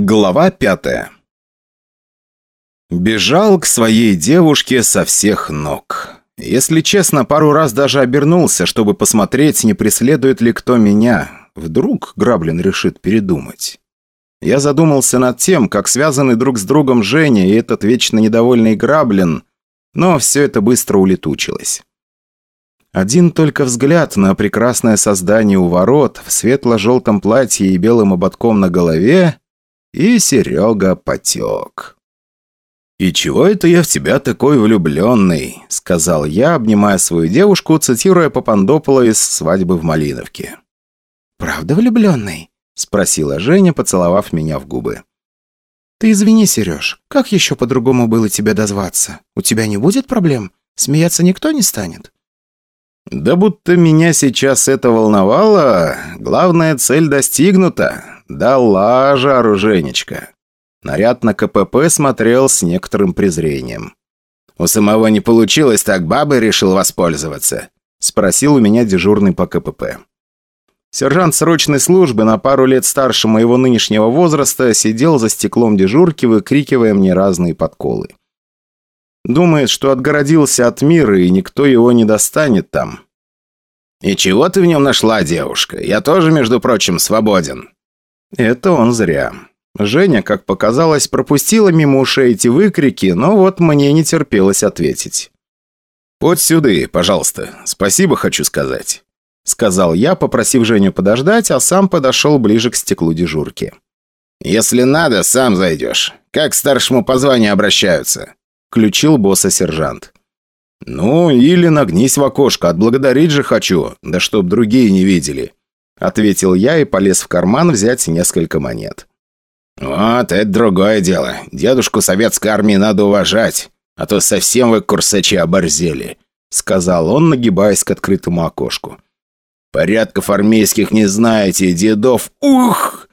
Глава пятая Бежал к своей девушке со всех ног. Если честно, пару раз даже обернулся, чтобы посмотреть, не преследует ли кто меня. Вдруг Граблин решит передумать. Я задумался над тем, как связаны друг с другом Женя и этот вечно недовольный Граблин, но все это быстро улетучилось. Один только взгляд на прекрасное создание у ворот в светло-желтом платье и белым ободком на голове, и Серега потек. «И чего это я в тебя такой влюбленный?» – сказал я, обнимая свою девушку, цитируя Папандопола из «Свадьбы в Малиновке». «Правда влюбленный?» – спросила Женя, поцеловав меня в губы. «Ты извини, Сереж, как еще по-другому было тебе дозваться? У тебя не будет проблем? Смеяться никто не станет?» «Да будто меня сейчас это волновало. Главная цель достигнута. Дала жару Женечка». Наряд на КПП смотрел с некоторым презрением. «У самого не получилось, так бабы решил воспользоваться?» Спросил у меня дежурный по КПП. Сержант срочной службы на пару лет старше моего нынешнего возраста сидел за стеклом дежурки, выкрикивая мне разные подколы. Думает, что отгородился от мира, и никто его не достанет там. «И чего ты в нем нашла, девушка? Я тоже, между прочим, свободен». Это он зря. Женя, как показалось, пропустила мимо ушей эти выкрики, но вот мне не терпелось ответить. «Вот сюда, пожалуйста. Спасибо хочу сказать», — сказал я, попросив Женю подождать, а сам подошел ближе к стеклу дежурки. «Если надо, сам зайдешь. Как к старшему по званию обращаются?» — включил босса сержант. «Ну, или нагнись в окошко, отблагодарить же хочу, да чтоб другие не видели», — ответил я и полез в карман взять несколько монет. «Вот это другое дело. Дедушку советской армии надо уважать, а то совсем вы, курсачи, оборзели», — сказал он, нагибаясь к открытому окошку. «Порядков армейских не знаете, дедов... Ух!»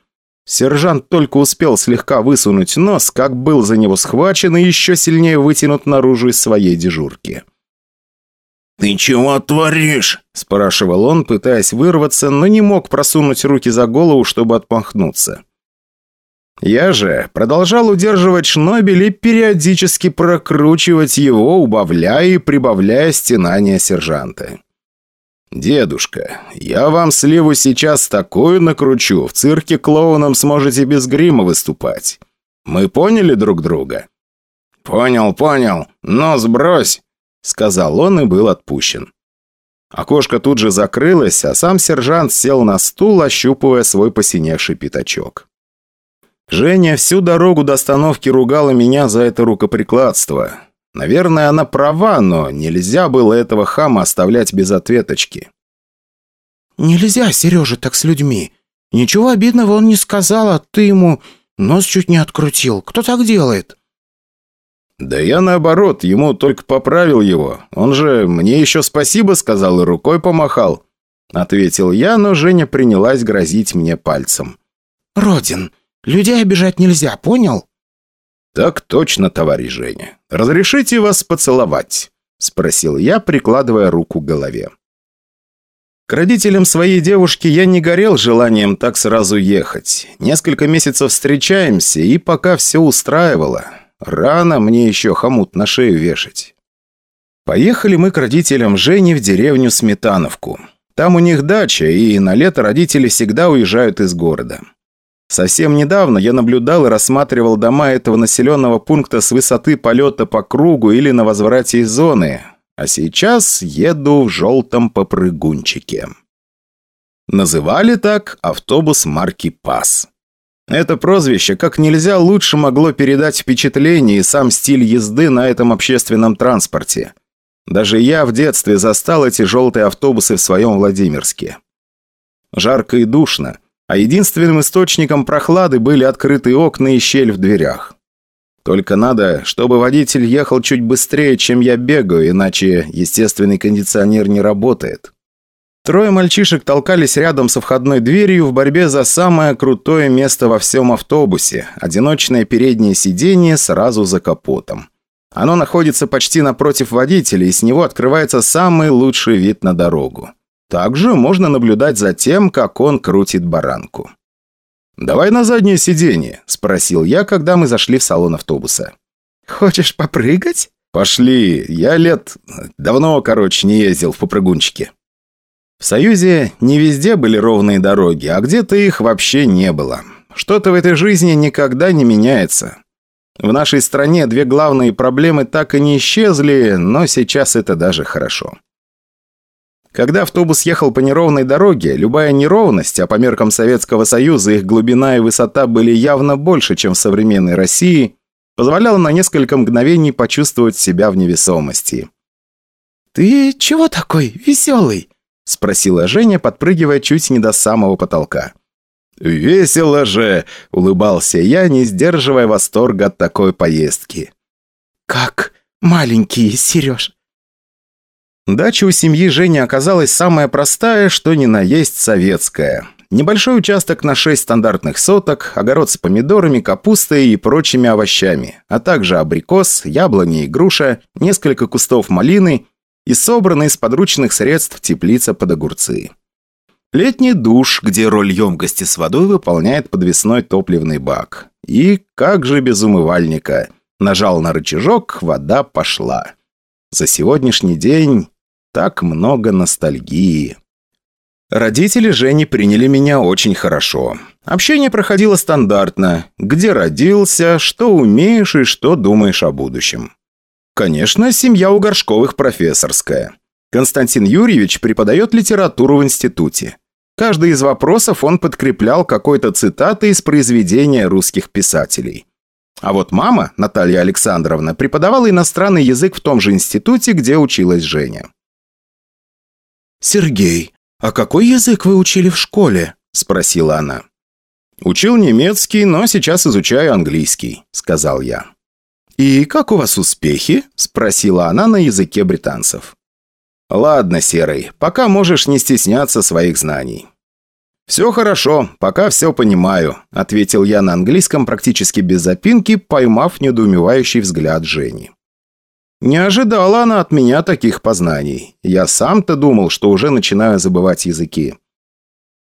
Сержант только успел слегка высунуть нос, как был за него схвачен и еще сильнее вытянут наружу из своей дежурки. «Ты чего творишь?» – спрашивал он, пытаясь вырваться, но не мог просунуть руки за голову, чтобы отмахнуться. Я же продолжал удерживать шнобель и периодически прокручивать его, убавляя и прибавляя стенания сержанта. «Дедушка, я вам сливу сейчас такую накручу, в цирке клоуном сможете без грима выступать. Мы поняли друг друга?» «Понял, понял, но сбрось», — сказал он и был отпущен. Окошко тут же закрылось, а сам сержант сел на стул, ощупывая свой посиневший пятачок. Женя всю дорогу до остановки ругала меня за это рукоприкладство. Наверное, она права, но нельзя было этого хама оставлять без ответочки. «Нельзя, Сережа, так с людьми. Ничего обидного он не сказал, а ты ему нос чуть не открутил. Кто так делает?» «Да я наоборот, ему только поправил его. Он же мне еще спасибо сказал и рукой помахал», — ответил я, но Женя принялась грозить мне пальцем. «Родин, Людей обижать нельзя, понял?» «Так точно, товарищ Женя. Разрешите вас поцеловать?» – спросил я, прикладывая руку к голове. К родителям своей девушки я не горел желанием так сразу ехать. Несколько месяцев встречаемся, и пока все устраивало. Рано мне еще хомут на шею вешать. Поехали мы к родителям Жени в деревню Сметановку. Там у них дача, и на лето родители всегда уезжают из города. Совсем недавно я наблюдал и рассматривал дома этого населенного пункта с высоты полета по кругу или на возврате из зоны, а сейчас еду в желтом попрыгунчике. Называли так автобус марки «Пас». Это прозвище как нельзя лучше могло передать впечатление и сам стиль езды на этом общественном транспорте. Даже я в детстве застал эти желтые автобусы в своем Владимирске. Жарко и душно – а единственным источником прохлады были открытые окна и щель в дверях. Только надо, чтобы водитель ехал чуть быстрее, чем я бегаю, иначе естественный кондиционер не работает. Трое мальчишек толкались рядом со входной дверью в борьбе за самое крутое место во всем автобусе – одиночное переднее сиденье сразу за капотом. Оно находится почти напротив водителя, и с него открывается самый лучший вид на дорогу. Также можно наблюдать за тем, как он крутит баранку. «Давай на заднее сиденье», – спросил я, когда мы зашли в салон автобуса. «Хочешь попрыгать?» «Пошли. Я лет... Давно, короче, не ездил в попрыгунчике». В Союзе не везде были ровные дороги, а где-то их вообще не было. Что-то в этой жизни никогда не меняется. В нашей стране две главные проблемы так и не исчезли, но сейчас это даже хорошо. Когда автобус ехал по неровной дороге, любая неровность, а по меркам Советского Союза их глубина и высота были явно больше, чем в современной России, позволяла на несколько мгновений почувствовать себя в невесомости. «Ты чего такой веселый?» – спросила Женя, подпрыгивая чуть не до самого потолка. «Весело же!» – улыбался я, не сдерживая восторга от такой поездки. «Как маленький, Сереж!» Дача у семьи Жени оказалась самая простая, что ни на есть советская. Небольшой участок на 6 стандартных соток, огород с помидорами, капустой и прочими овощами, а также абрикос, яблони и груша, несколько кустов малины и собранный из подручных средств теплица под огурцы. Летний душ, где роль емкости с водой выполняет подвесной топливный бак. И как же без умывальника. Нажал на рычажок, вода пошла. За сегодняшний день так много ностальгии. Родители Жени приняли меня очень хорошо. Общение проходило стандартно. Где родился, что умеешь и что думаешь о будущем. Конечно, семья у Горшковых профессорская. Константин Юрьевич преподает литературу в институте. Каждый из вопросов он подкреплял какой-то цитатой из произведения русских писателей. А вот мама, Наталья Александровна, преподавала иностранный язык в том же институте, где училась Женя. «Сергей, а какой язык вы учили в школе?» – спросила она. «Учил немецкий, но сейчас изучаю английский», – сказал я. «И как у вас успехи?» – спросила она на языке британцев. «Ладно, Серый, пока можешь не стесняться своих знаний». «Все хорошо, пока все понимаю», – ответил я на английском практически без запинки, поймав недоумевающий взгляд Жени. Не ожидала она от меня таких познаний. Я сам-то думал, что уже начинаю забывать языки.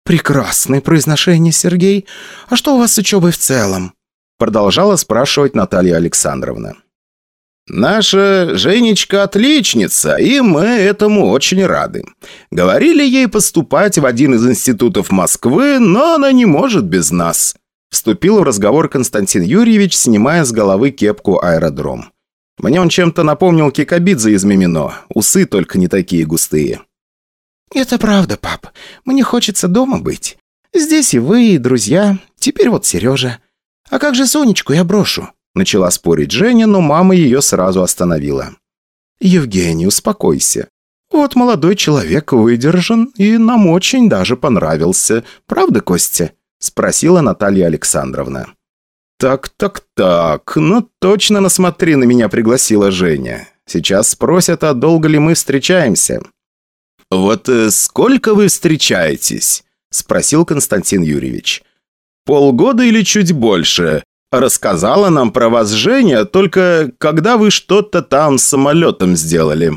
«Прекрасное произношение, Сергей. А что у вас с учебой в целом?» Продолжала спрашивать Наталья Александровна. «Наша Женечка отличница, и мы этому очень рады. Говорили ей поступать в один из институтов Москвы, но она не может без нас». Вступил в разговор Константин Юрьевич, снимая с головы кепку аэродром. Мне он чем-то напомнил Кикабидзе из Мимино. Усы только не такие густые. «Это правда, пап. Мне хочется дома быть. Здесь и вы, и друзья. Теперь вот Сережа. А как же Сонечку я брошу?» Начала спорить Женя, но мама ее сразу остановила. «Евгений, успокойся. Вот молодой человек выдержан и нам очень даже понравился. Правда, Костя?» Спросила Наталья Александровна. «Так, так, так, ну точно на смотри на меня пригласила Женя. Сейчас спросят, а долго ли мы встречаемся?» «Вот э, сколько вы встречаетесь?» – спросил Константин Юрьевич. «Полгода или чуть больше? Рассказала нам про вас Женя, только когда вы что-то там с самолетом сделали».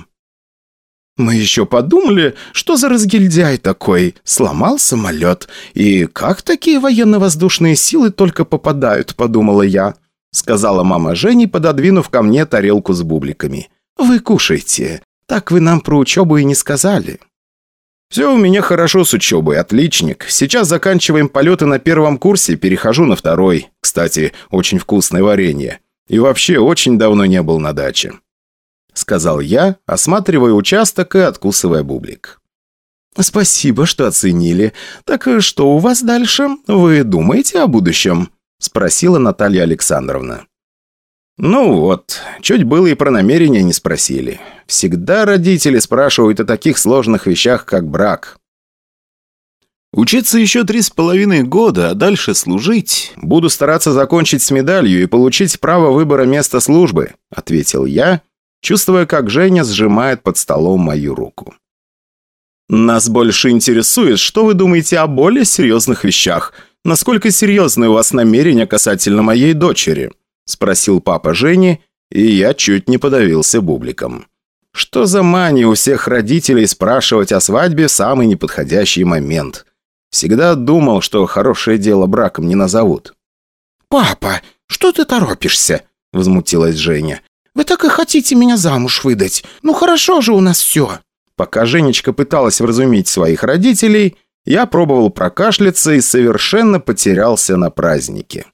«Мы еще подумали, что за разгильдяй такой, сломал самолет, и как такие военно-воздушные силы только попадают», – подумала я, – сказала мама Жени, пододвинув ко мне тарелку с бубликами. «Вы кушайте, так вы нам про учебу и не сказали». «Все у меня хорошо с учебой, отличник. Сейчас заканчиваем полеты на первом курсе, перехожу на второй. Кстати, очень вкусное варенье. И вообще, очень давно не был на даче», — сказал я, осматривая участок и откусывая бублик. «Спасибо, что оценили. Так что у вас дальше? Вы думаете о будущем?» — спросила Наталья Александровна. «Ну вот, чуть было и про намерения не спросили. Всегда родители спрашивают о таких сложных вещах, как брак». «Учиться еще три с половиной года, а дальше служить. Буду стараться закончить с медалью и получить право выбора места службы», — ответил я, чувствуя, как Женя сжимает под столом мою руку. «Нас больше интересует, что вы думаете о более серьезных вещах. Насколько серьезны у вас намерения касательно моей дочери?» – спросил папа Жени, и я чуть не подавился бубликом. Что за мания у всех родителей спрашивать о свадьбе в самый неподходящий момент? Всегда думал, что хорошее дело браком не назовут». «Папа, что ты торопишься?» – возмутилась Женя. «Вы так и хотите меня замуж выдать? Ну хорошо же у нас все!» Пока Женечка пыталась вразумить своих родителей, я пробовал прокашляться и совершенно потерялся на празднике.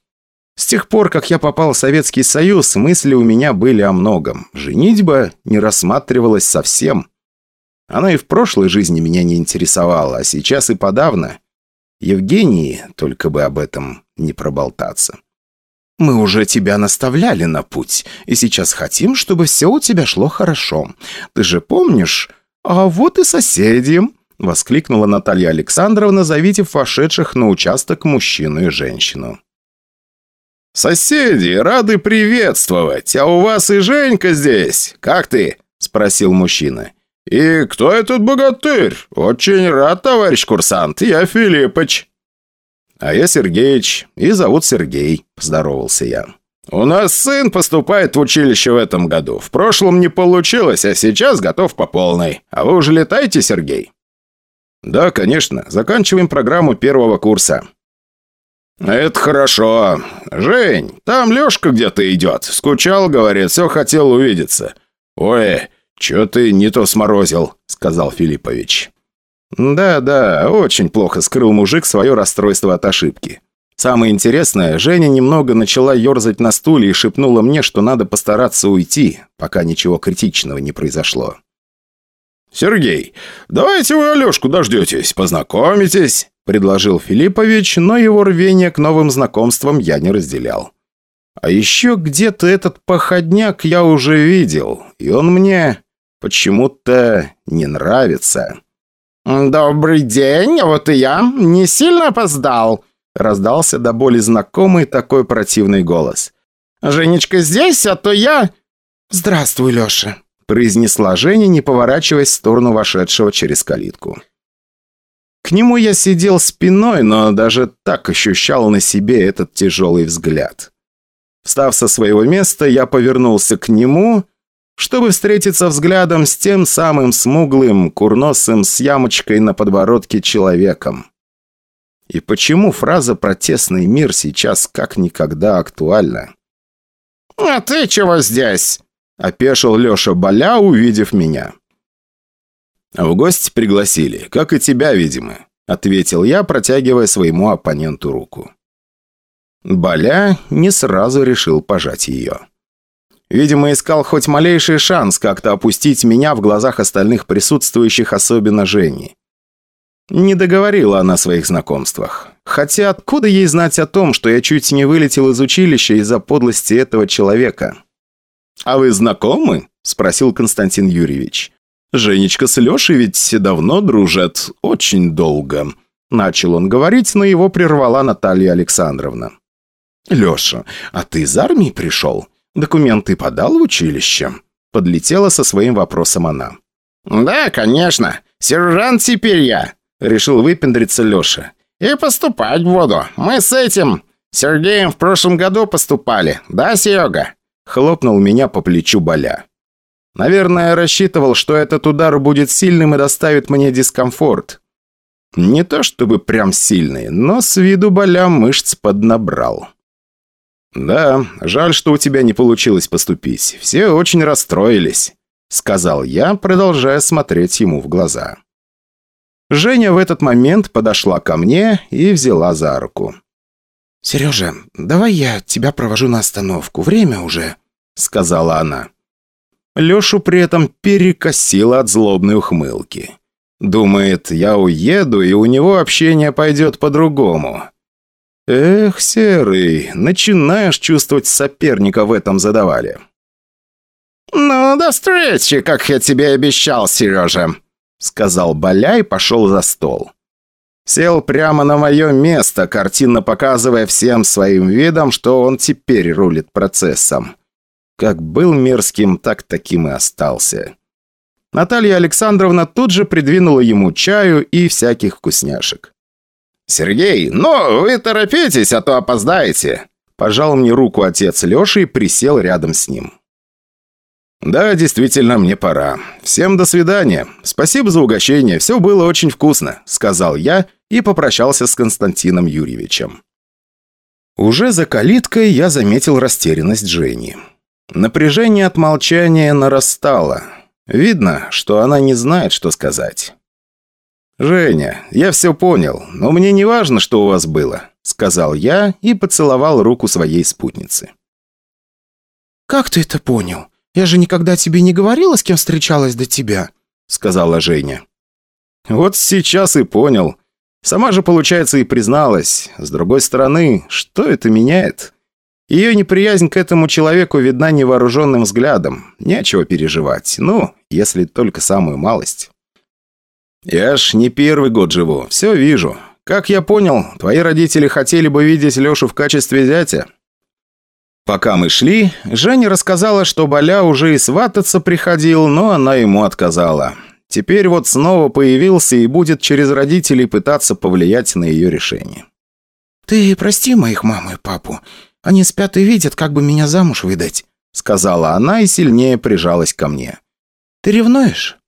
С тех пор, как я попал в Советский Союз, мысли у меня были о многом. Женитьба не рассматривалась совсем. Она и в прошлой жизни меня не интересовала, а сейчас и подавно. Евгении только бы об этом не проболтаться. «Мы уже тебя наставляли на путь, и сейчас хотим, чтобы все у тебя шло хорошо. Ты же помнишь? А вот и соседи!» — воскликнула Наталья Александровна, завидев вошедших на участок мужчину и женщину. «Соседи, рады приветствовать! А у вас и Женька здесь! Как ты?» — спросил мужчина. «И кто этот богатырь? Очень рад, товарищ курсант, я Филиппыч». «А я Сергеич, и зовут Сергей», – поздоровался я. «У нас сын поступает в училище в этом году. В прошлом не получилось, а сейчас готов по полной. А вы уже летаете, Сергей?» «Да, конечно. Заканчиваем программу первого курса». «Это хорошо. Жень, там Лешка где-то идет. Скучал, говорит, все хотел увидеться». «Ой, что ты не то сморозил», — сказал Филиппович. Да-да, очень плохо скрыл мужик свое расстройство от ошибки. Самое интересное, Женя немного начала ерзать на стуле и шепнула мне, что надо постараться уйти, пока ничего критичного не произошло. «Сергей, давайте вы Алешку дождетесь, познакомитесь», – предложил Филиппович, но его рвение к новым знакомствам я не разделял. А еще где-то этот походняк я уже видел, и он мне почему-то не нравится. «Добрый день, вот и я. Не сильно опоздал?» Раздался до боли знакомый такой противный голос. «Женечка здесь, а то я...» «Здравствуй, Леша», произнесла Женя, не поворачиваясь в сторону вошедшего через калитку. К нему я сидел спиной, но даже так ощущал на себе этот тяжелый взгляд. Встав со своего места, я повернулся к нему чтобы встретиться взглядом с тем самым смуглым, курносым, с ямочкой на подбородке человеком. И почему фраза про тесный мир сейчас как никогда актуальна? «А ты чего здесь?» – опешил Леша Боля, увидев меня. «В гости пригласили, как и тебя, видимо», – ответил я, протягивая своему оппоненту руку. Боля не сразу решил пожать ее. Видимо, искал хоть малейший шанс как-то опустить меня в глазах остальных присутствующих, особенно Жени. Не договорила она о своих знакомствах. Хотя откуда ей знать о том, что я чуть не вылетел из училища из-за подлости этого человека? «А вы знакомы?» – спросил Константин Юрьевич. «Женечка с Лешей ведь давно дружат, очень долго». Начал он говорить, но его прервала Наталья Александровна. «Леша, а ты из армии пришел? «Документы подал в училище?» Подлетела со своим вопросом она. «Да, конечно. Сержант теперь я», — решил выпендриться Леша. «И поступать буду. Мы с этим Сергеем в прошлом году поступали. Да, Серега?» Хлопнул меня по плечу Боля. Наверное, рассчитывал, что этот удар будет сильным и доставит мне дискомфорт. Не то чтобы прям сильный, но с виду Боля мышц поднабрал. «Да, жаль, что у тебя не получилось поступить. Все очень расстроились», — сказал я, продолжая смотреть ему в глаза. Женя в этот момент подошла ко мне и взяла за руку. «Сережа, давай я тебя провожу на остановку. Время уже», — сказала она. Лешу при этом перекосило от злобной ухмылки. Думает, я уеду, и у него общение пойдет по-другому. «Эх, Серый, начинаешь чувствовать соперника в этом задавали». «Ну, до встречи, как я тебе обещал, Сережа», — сказал Боля и пошел за стол. Сел прямо на мое место, картинно показывая всем своим видом, что он теперь рулит процессом. Как был мерзким, так таким и остался. Наталья Александровна тут же придвинула ему чаю и всяких вкусняшек. «Сергей, ну, вы торопитесь, а то опоздаете!» Пожал мне руку отец Леши и присел рядом с ним. «Да, действительно, мне пора. Всем до свидания. Спасибо за угощение, все было очень вкусно», — сказал я и попрощался с Константином Юрьевичем. Уже за калиткой я заметил растерянность Жени. Напряжение от молчания нарастало. Видно, что она не знает, что сказать. «Женя, я все понял, но мне не важно, что у вас было», сказал я и поцеловал руку своей спутницы. «Как ты это понял? Я же никогда тебе не говорила, с кем встречалась до тебя», сказала Женя. «Вот сейчас и понял. Сама же, получается, и призналась. С другой стороны, что это меняет? Ее неприязнь к этому человеку видна невооруженным взглядом. Нечего переживать. Ну, если только самую малость. Я ж не первый год живу. Все вижу. Как я понял, твои родители хотели бы видеть Лешу в качестве зятя. Пока мы шли, Женя рассказала, что Боля уже и свататься приходил, но она ему отказала. Теперь вот снова появился и будет через родителей пытаться повлиять на ее решение. «Ты прости моих маму и папу. Они спят и видят, как бы меня замуж выдать», сказала она и сильнее прижалась ко мне. «Ты ревнуешь?»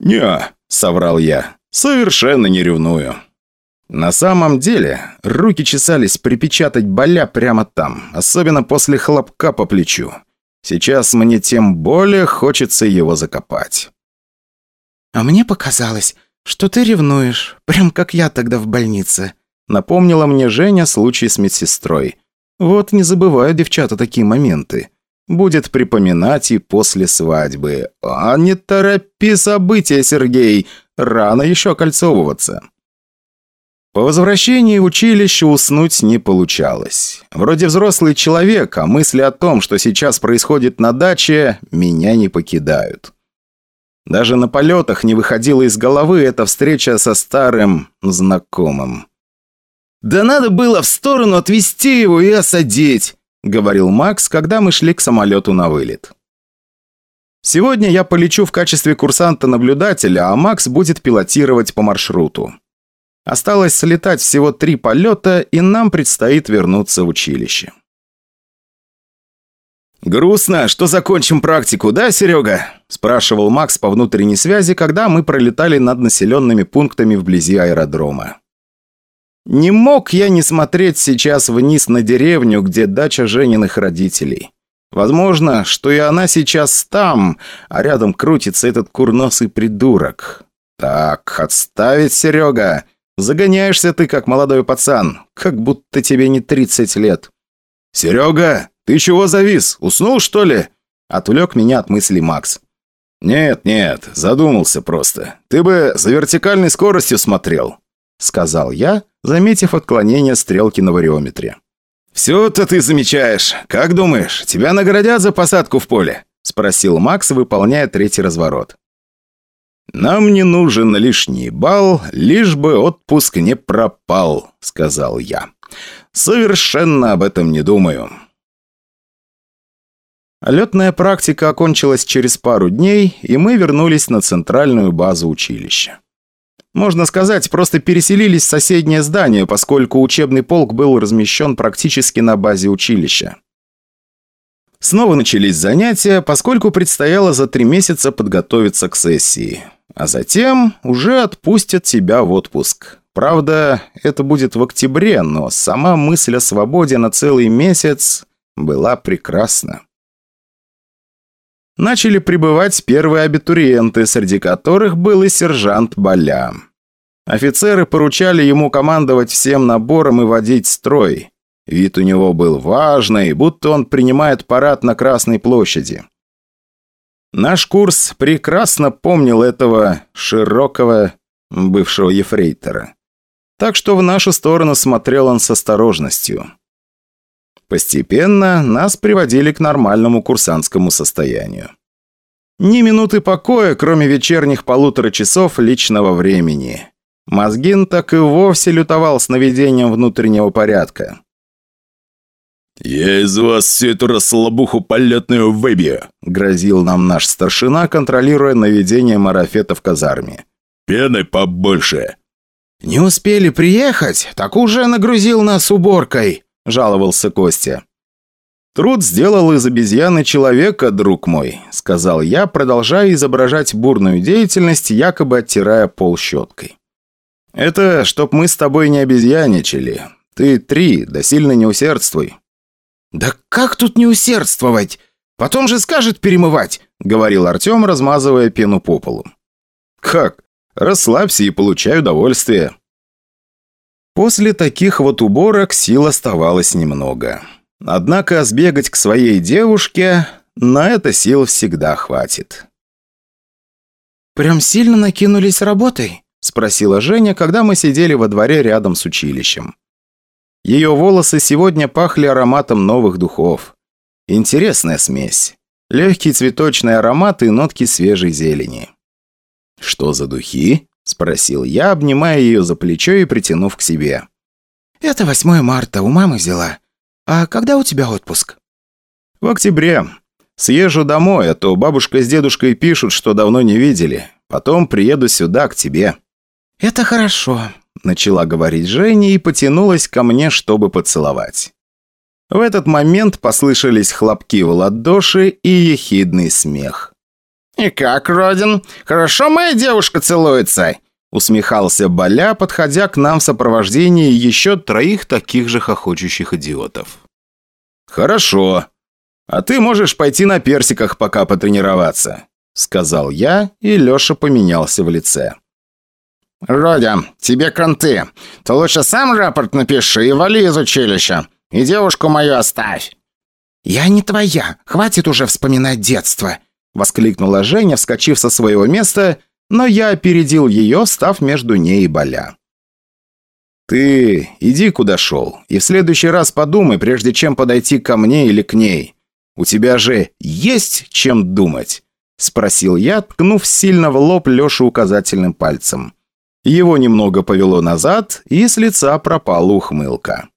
«Не», — соврал я. «Совершенно не ревную». На самом деле, руки чесались припечатать боля прямо там, особенно после хлопка по плечу. Сейчас мне тем более хочется его закопать. «А мне показалось, что ты ревнуешь, прям как я тогда в больнице», напомнила мне Женя случай с медсестрой. Вот не забываю, девчата, такие моменты. Будет припоминать и после свадьбы. А не торопи события, Сергей, рано еще кольцовываться. По возвращении в училище уснуть не получалось. Вроде взрослый человек, а мысли о том, что сейчас происходит на даче, меня не покидают. Даже на полетах не выходила из головы эта встреча со старым знакомым. «Да надо было в сторону отвезти его и осадить», — говорил Макс, когда мы шли к самолету на вылет. «Сегодня я полечу в качестве курсанта-наблюдателя, а Макс будет пилотировать по маршруту. Осталось слетать всего три полета, и нам предстоит вернуться в училище». «Грустно, что закончим практику, да, Серега?» – спрашивал Макс по внутренней связи, когда мы пролетали над населенными пунктами вблизи аэродрома. Не мог я не смотреть сейчас вниз на деревню, где дача Жениных родителей. Возможно, что и она сейчас там, а рядом крутится этот курносый придурок. Так, отставить, Серега. Загоняешься ты, как молодой пацан, как будто тебе не 30 лет. «Серега, ты чего завис? Уснул, что ли?» Отвлек меня от мысли Макс. «Нет, нет, задумался просто. Ты бы за вертикальной скоростью смотрел», сказал я, заметив отклонение стрелки на вариометре. «Все-то ты замечаешь. Как думаешь, тебя наградят за посадку в поле?» спросил Макс, выполняя третий разворот. «Нам не нужен лишний балл, лишь бы отпуск не пропал», — сказал я. «Совершенно об этом не думаю». Летная практика окончилась через пару дней, и мы вернулись на центральную базу училища. Можно сказать, просто переселились в соседнее здание, поскольку учебный полк был размещен практически на базе училища. Снова начались занятия, поскольку предстояло за три месяца подготовиться к сессии. А затем уже отпустят тебя в отпуск. Правда, это будет в октябре, но сама мысль о свободе на целый месяц была прекрасна. Начали прибывать первые абитуриенты, среди которых был и сержант Боля. Офицеры поручали ему командовать всем набором и водить строй. Вид у него был важный, будто он принимает парад на Красной площади. Наш курс прекрасно помнил этого широкого бывшего ефрейтора. Так что в нашу сторону смотрел он с осторожностью. Постепенно нас приводили к нормальному курсантскому состоянию. Ни минуты покоя, кроме вечерних полутора часов личного времени. Мозгин так и вовсе лютовал с наведением внутреннего порядка. «Я из вас всю эту расслабуху полетную выбью», — грозил нам наш старшина, контролируя наведение марафета в казарме. «Пены побольше». «Не успели приехать, так уже нагрузил нас уборкой», – жаловался Костя. «Труд сделал из обезьяны человека, друг мой», – сказал я, продолжая изображать бурную деятельность, якобы оттирая пол щеткой. «Это чтоб мы с тобой не обезьяничали. Ты три, да сильно не усердствуй». «Да как тут не усердствовать? Потом же скажет перемывать», — говорил Артем, размазывая пену по полу. «Как? Расслабься и получай удовольствие». После таких вот уборок сил оставалось немного. Однако сбегать к своей девушке на это сил всегда хватит. «Прям сильно накинулись работой?» – спросила Женя, когда мы сидели во дворе рядом с училищем. Ее волосы сегодня пахли ароматом новых духов. Интересная смесь. Легкий цветочный аромат и нотки свежей зелени. «Что за духи?» – спросил я, обнимая ее за плечо и притянув к себе. «Это 8 марта, у мамы взяла. А когда у тебя отпуск?» «В октябре. Съезжу домой, а то бабушка с дедушкой пишут, что давно не видели. Потом приеду сюда, к тебе». «Это хорошо», – начала говорить Женя и потянулась ко мне, чтобы поцеловать. В этот момент послышались хлопки в ладоши и ехидный смех. «И как, Родин? Хорошо моя девушка целуется?» Усмехался Боля, подходя к нам в сопровождении еще троих таких же хохочущих идиотов. «Хорошо. А ты можешь пойти на персиках пока потренироваться», сказал я, и Леша поменялся в лице. «Родя, тебе кранты. Ты лучше сам рапорт напиши и вали из училища. И девушку мою оставь». «Я не твоя. Хватит уже вспоминать детство», воскликнула Женя, вскочив со своего места но я опередил ее, став между ней и Боля. «Ты иди куда шел, и в следующий раз подумай, прежде чем подойти ко мне или к ней. У тебя же есть чем думать?» – спросил я, ткнув сильно в лоб Лешу указательным пальцем. Его немного повело назад, и с лица пропала ухмылка.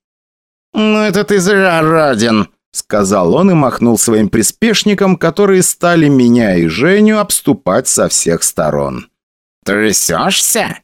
«Ну это ты зря, Радин!» – сказал он и махнул своим приспешникам, которые стали меня и Женю обступать со всех сторон. «Трясешься?